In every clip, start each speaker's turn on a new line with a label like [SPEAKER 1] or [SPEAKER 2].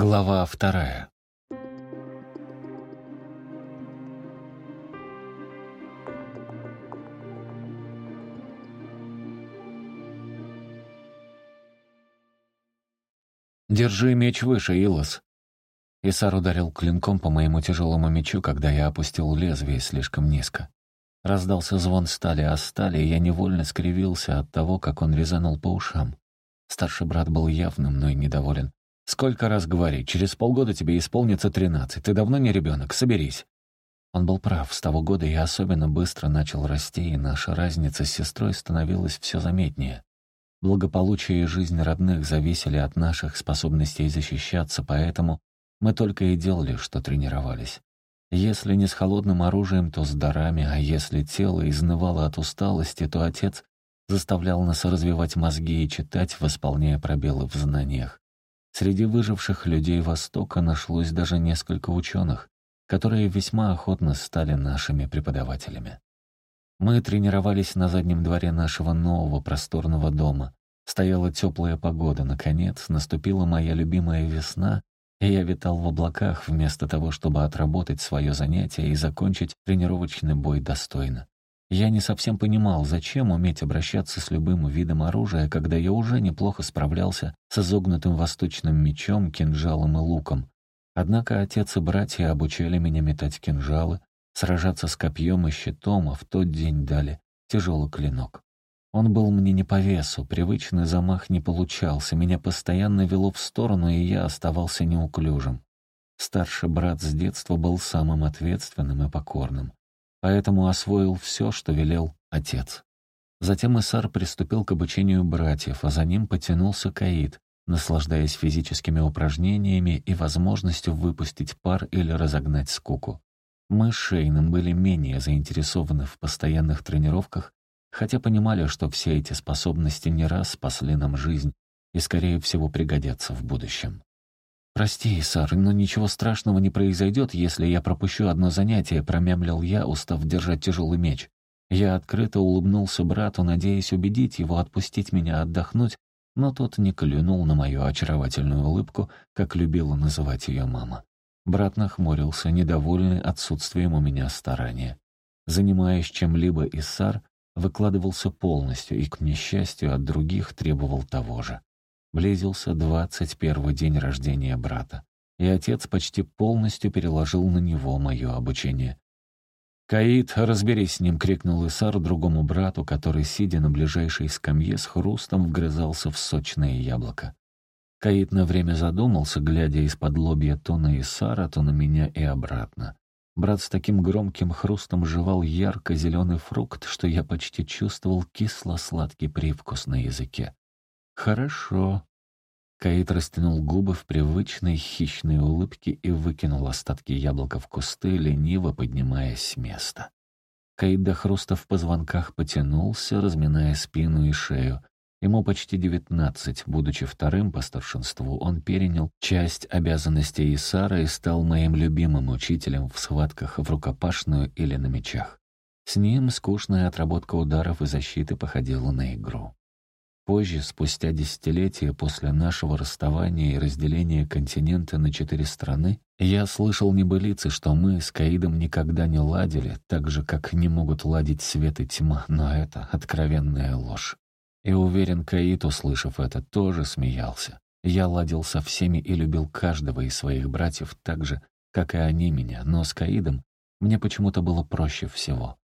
[SPEAKER 1] Глава вторая. «Держи меч выше, Илос!» Исар ударил клинком по моему тяжелому мечу, когда я опустил лезвие слишком низко. Раздался звон стали о стали, и я невольно скривился от того, как он резанул по ушам. Старший брат был явно мной недоволен. «Сколько раз говори, через полгода тебе исполнится тринадцать, ты давно не ребенок, соберись». Он был прав, с того года я особенно быстро начал расти, и наша разница с сестрой становилась все заметнее. Благополучие и жизнь родных зависели от наших способностей защищаться, поэтому мы только и делали, что тренировались. Если не с холодным оружием, то с дарами, а если тело изнывало от усталости, то отец заставлял нас развивать мозги и читать, восполняя пробелы в знаниях. Среди выживших людей Востока нашлось даже несколько ученых, которые весьма охотно стали нашими преподавателями. Мы тренировались на заднем дворе нашего нового просторного дома. Стояла теплая погода, наконец, наступила моя любимая весна, и я витал в облаках вместо того, чтобы отработать свое занятие и закончить тренировочный бой достойно. Я не совсем понимал, зачем уметь обращаться с любым видом оружия, когда я уже неплохо справлялся с изогнутым восточным мечом, кинжалом и луком. Однако отец и братья обучали меня метать кинжалы, сражаться с копьем и щитом, а в тот день дали тяжелый клинок. Он был мне не по весу, привычный замах не получался, меня постоянно вело в сторону, и я оставался неуклюжим. Старший брат с детства был самым ответственным и покорным поэтому освоил все, что велел отец. Затем Исар приступил к обучению братьев, а за ним потянулся Каид, наслаждаясь физическими упражнениями и возможностью выпустить пар или разогнать скуку. Мы с Шейном были менее заинтересованы в постоянных тренировках, хотя понимали, что все эти способности не раз спасли нам жизнь и, скорее всего, пригодятся в будущем. «Прости, Сар, но ничего страшного не произойдет, если я пропущу одно занятие», — промямлил я, устав держать тяжелый меч. Я открыто улыбнулся брату, надеясь убедить его отпустить меня отдохнуть, но тот не клюнул на мою очаровательную улыбку, как любила называть ее мама. Брат нахмурился, недовольный отсутствием у меня старания. Занимаясь чем-либо, Иссар выкладывался полностью и, к несчастью, от других требовал того же. Близился двадцать первый день рождения брата, и отец почти полностью переложил на него мое обучение. «Каид, разберись с ним!» — крикнул Исар другому брату, который, сидя на ближайшей скамье, с хрустом вгрызался в сочное яблоко. Каид на время задумался, глядя из-под лобья то на Исара, то на меня и обратно. Брат с таким громким хрустом жевал ярко-зеленый фрукт, что я почти чувствовал кисло-сладкий привкус на языке. «Хорошо». Каид растянул губы в привычной хищной улыбке и выкинул остатки яблока в кусты, лениво поднимаясь с места. Каид до хруста в позвонках потянулся, разминая спину и шею. Ему почти девятнадцать, будучи вторым по старшинству, он перенял часть обязанностей Исара и стал моим любимым учителем в схватках в рукопашную или на мечах. С ним скучная отработка ударов и защиты походила на игру. Позже, спустя десятилетия после нашего расставания и разделения континента на четыре страны, я слышал небылицы, что мы с Каидом никогда не ладили, так же, как не могут ладить свет и тьма, но это откровенная ложь. И уверен, Каид, услышав это, тоже смеялся. Я ладил со всеми и любил каждого из своих братьев так же, как и они меня, но с Каидом мне почему-то было проще всего.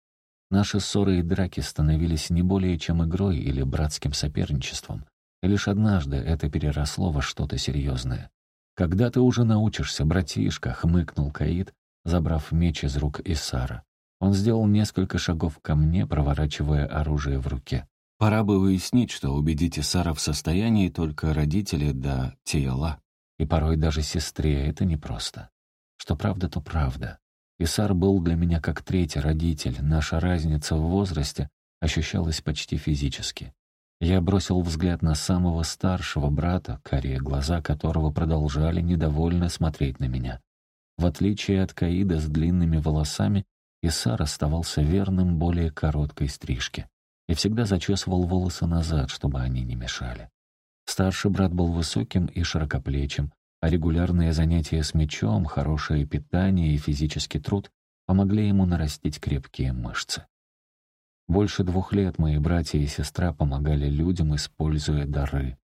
[SPEAKER 1] Наши ссоры и драки становились не более чем игрой или братским соперничеством. И лишь однажды это переросло во что-то серьезное. «Когда ты уже научишься, братишка?» — хмыкнул Каид, забрав меч из рук Исара. Он сделал несколько шагов ко мне, проворачивая оружие в руке. Пора бы выяснить, что убедить Исара в состоянии только родители да тела. И порой даже сестре это непросто. Что правда, то правда. Исар был для меня как третий родитель, наша разница в возрасте ощущалась почти физически. Я бросил взгляд на самого старшего брата, карие глаза которого продолжали недовольно смотреть на меня. В отличие от Каида с длинными волосами, Исар оставался верным более короткой стрижке и всегда зачесывал волосы назад, чтобы они не мешали. Старший брат был высоким и широкоплечим, а регулярные занятия с мячом, хорошее питание и физический труд помогли ему нарастить крепкие мышцы. Больше двух лет мои братья и сестра помогали людям, используя дары.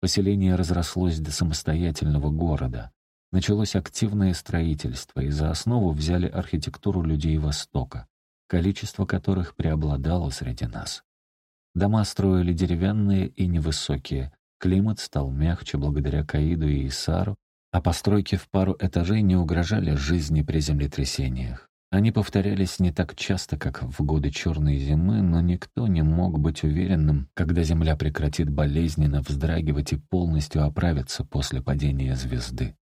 [SPEAKER 1] Поселение разрослось до самостоятельного города. Началось активное строительство, и за основу взяли архитектуру людей Востока, количество которых преобладало среди нас. Дома строили деревянные и невысокие, климат стал мягче благодаря Каиду и Исару, а постройки в пару этажей не угрожали жизни при землетрясениях. Они повторялись не так часто, как в годы черной зимы, но никто не мог быть уверенным, когда Земля прекратит болезненно вздрагивать и полностью оправится после падения звезды.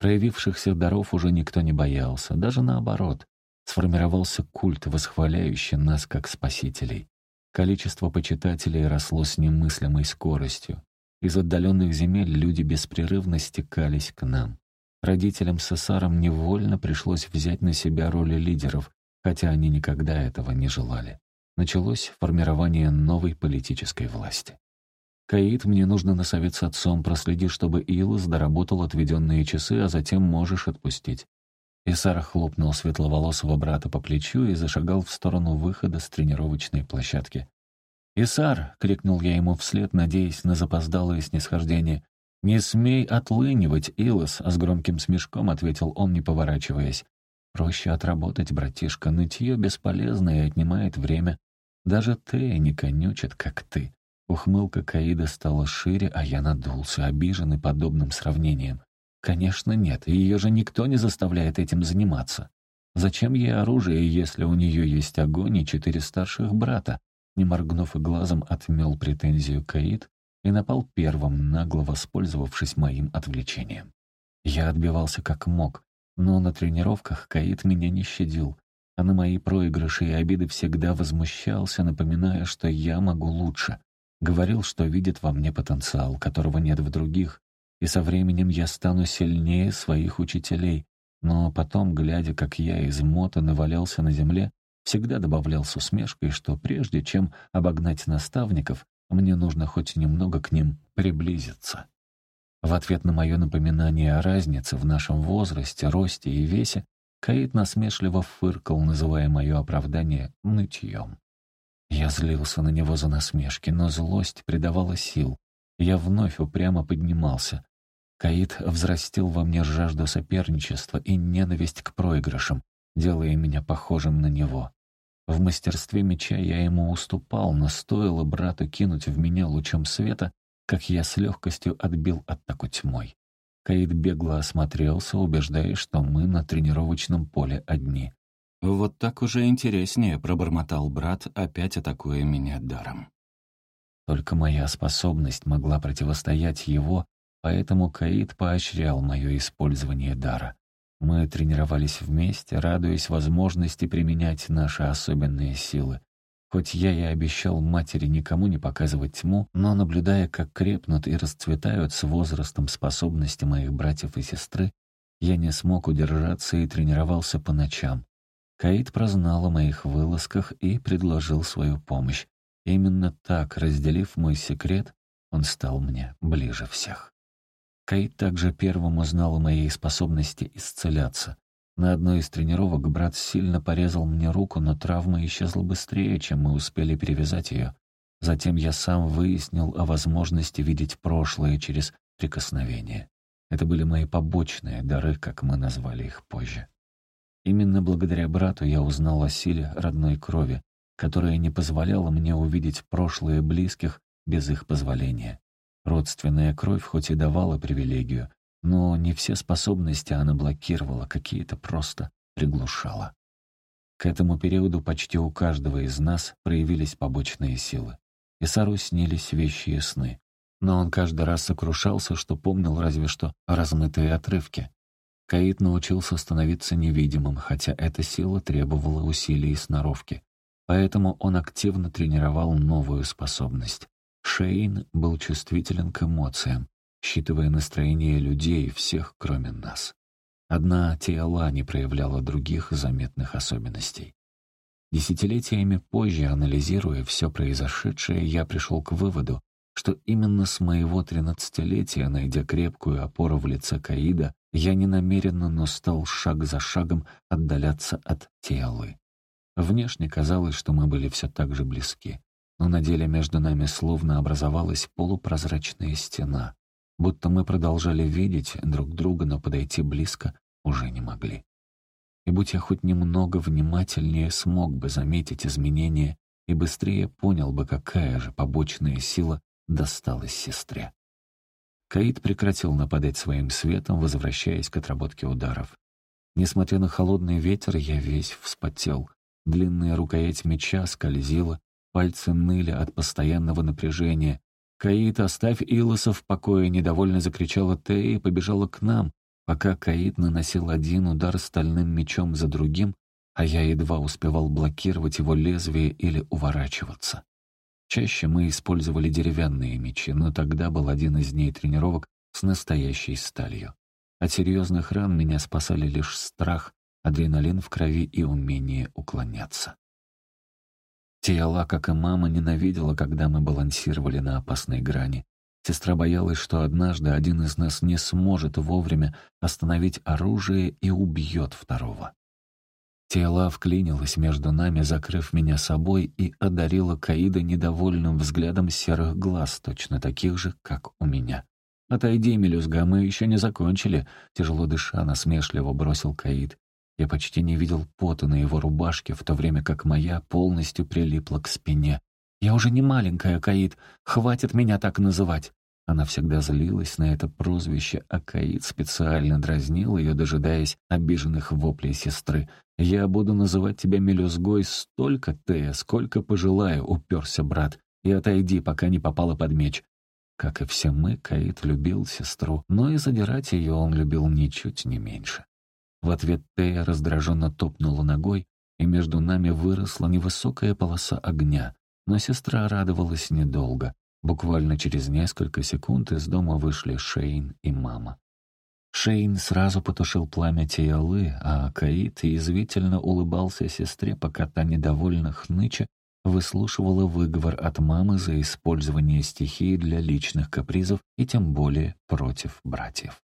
[SPEAKER 1] Проявившихся даров уже никто не боялся, даже наоборот. Сформировался культ, восхваляющий нас как спасителей. Количество почитателей росло с немыслимой скоростью. Из отдаленных земель люди беспрерывно стекались к нам. Родителям с Эсаром невольно пришлось взять на себя роли лидеров, хотя они никогда этого не желали. Началось формирование новой политической власти. «Каид, мне нужно на совет с отцом, проследи, чтобы Илос доработал отведенные часы, а затем можешь отпустить». Исар хлопнул светловолосого брата по плечу и зашагал в сторону выхода с тренировочной площадки. «Исар!» — крикнул я ему вслед, надеясь на запоздалое снисхождение. «Не смей отлынивать, Илос!» — с громким смешком ответил он, не поворачиваясь. «Проще отработать, братишка, нытье бесполезно и отнимает время. Даже ты не конючит, как ты». Ухмылка Каида стала шире, а я надулся, обиженный подобным сравнением. «Конечно нет, ее же никто не заставляет этим заниматься. Зачем ей оружие, если у нее есть огонь и четыре старших брата?» Не моргнув и глазом, отмел претензию Каид и напал первым, нагло воспользовавшись моим отвлечением. Я отбивался как мог, но на тренировках Каид меня не щадил, а на мои проигрыши и обиды всегда возмущался, напоминая, что я могу лучше. Говорил, что видит во мне потенциал, которого нет в других, и со временем я стану сильнее своих учителей. Но потом, глядя, как я измотан и валялся на земле, всегда добавлял с усмешкой, что прежде чем обогнать наставников, мне нужно хоть немного к ним приблизиться. В ответ на мое напоминание о разнице в нашем возрасте, росте и весе, Каид насмешливо фыркал, называя мое оправдание нытьем. Я злился на него за насмешки, но злость придавала сил. Я вновь упрямо поднимался. Каид взрастил во мне жажду соперничества и ненависть к проигрышам, делая меня похожим на него. В мастерстве меча я ему уступал, но стоило брату кинуть в меня лучом света, как я с легкостью отбил атаку тьмой. Каид бегло осмотрелся, убеждаясь, что мы на тренировочном поле одни. «Вот так уже интереснее», — пробормотал брат, опять атакуя меня даром. Только моя способность могла противостоять его, поэтому Каид поощрял мое использование дара. Мы тренировались вместе, радуясь возможности применять наши особенные силы. Хоть я и обещал матери никому не показывать тьму, но, наблюдая, как крепнут и расцветают с возрастом способности моих братьев и сестры, я не смог удержаться и тренировался по ночам. Каид прознал о моих вылазках и предложил свою помощь. Именно так, разделив мой секрет, он стал мне ближе всех. Каид также первым узнал о моей способности исцеляться. На одной из тренировок брат сильно порезал мне руку, но травма исчезла быстрее, чем мы успели перевязать ее. Затем я сам выяснил о возможности видеть прошлое через прикосновение. Это были мои побочные дары, как мы назвали их позже. Именно благодаря брату я узнал о силе родной крови, которая не позволяла мне увидеть прошлое близких без их позволения. Родственная кровь хоть и давала привилегию, но не все способности она блокировала, какие-то просто приглушала. К этому периоду почти у каждого из нас проявились побочные силы. Исару снились вещи и сны. Но он каждый раз сокрушался, что помнил разве что размытые отрывки. Каид научился становиться невидимым, хотя эта сила требовала усилий и сноровки. Поэтому он активно тренировал новую способность Шейн был чувствителен к эмоциям, считывая настроение людей, всех, кроме нас. Одна Тиала не проявляла других заметных особенностей. Десятилетиями позже, анализируя все произошедшее, я пришел к выводу, что именно с моего тринадцатилетия, найдя крепкую опору в лице Каида, я не намеренно, но стал шаг за шагом отдаляться от Тиалы. Внешне казалось, что мы были все так же близки, но на деле между нами словно образовалась полупрозрачная стена, будто мы продолжали видеть друг друга, но подойти близко уже не могли. И будь я хоть немного внимательнее, смог бы заметить изменения и быстрее понял бы, какая же побочная сила досталась сестре. Каид прекратил нападать своим светом, возвращаясь к отработке ударов. Несмотря на холодный ветер, я весь вспотел. Длинная рукоять меча скользила, пальцы ныли от постоянного напряжения. «Каид, оставь Илоса в покое!» — недовольно закричала Тея и побежала к нам, пока Каид наносил один удар стальным мечом за другим, а я едва успевал блокировать его лезвие или уворачиваться. Чаще мы использовали деревянные мечи, но тогда был один из дней тренировок с настоящей сталью. От серьезных ран меня спасали лишь страх, адреналин в крови и умение уклоняться. Тиала, как и мама, ненавидела, когда мы балансировали на опасной грани. Сестра боялась, что однажды один из нас не сможет вовремя остановить оружие и убьет второго. Тела вклинилась между нами, закрыв меня собой, и одарила Каида недовольным взглядом серых глаз, точно таких же, как у меня. «Отойди, мелюзга, мы еще не закончили», — тяжело дыша, насмешливо бросил Каид. Я почти не видел пота на его рубашке, в то время как моя полностью прилипла к спине. «Я уже не маленькая, Каид, хватит меня так называть». Она всегда злилась на это прозвище, а Каид специально дразнил ее, дожидаясь обиженных воплей сестры. «Я буду называть тебя мелюзгой столько, Тея, сколько пожелаю», — уперся брат. «И отойди, пока не попала под меч». Как и все мы, Каид любил сестру, но и задирать ее он любил ничуть не меньше. В ответ Тея раздраженно топнула ногой, и между нами выросла невысокая полоса огня. Но сестра радовалась недолго. Буквально через несколько секунд из дома вышли Шейн и мама. Шейн сразу потушил пламя Тиалы, а Каид язвительно улыбался сестре, пока та недовольно хныча выслушивала выговор от мамы за использование стихии для личных капризов и тем более против братьев.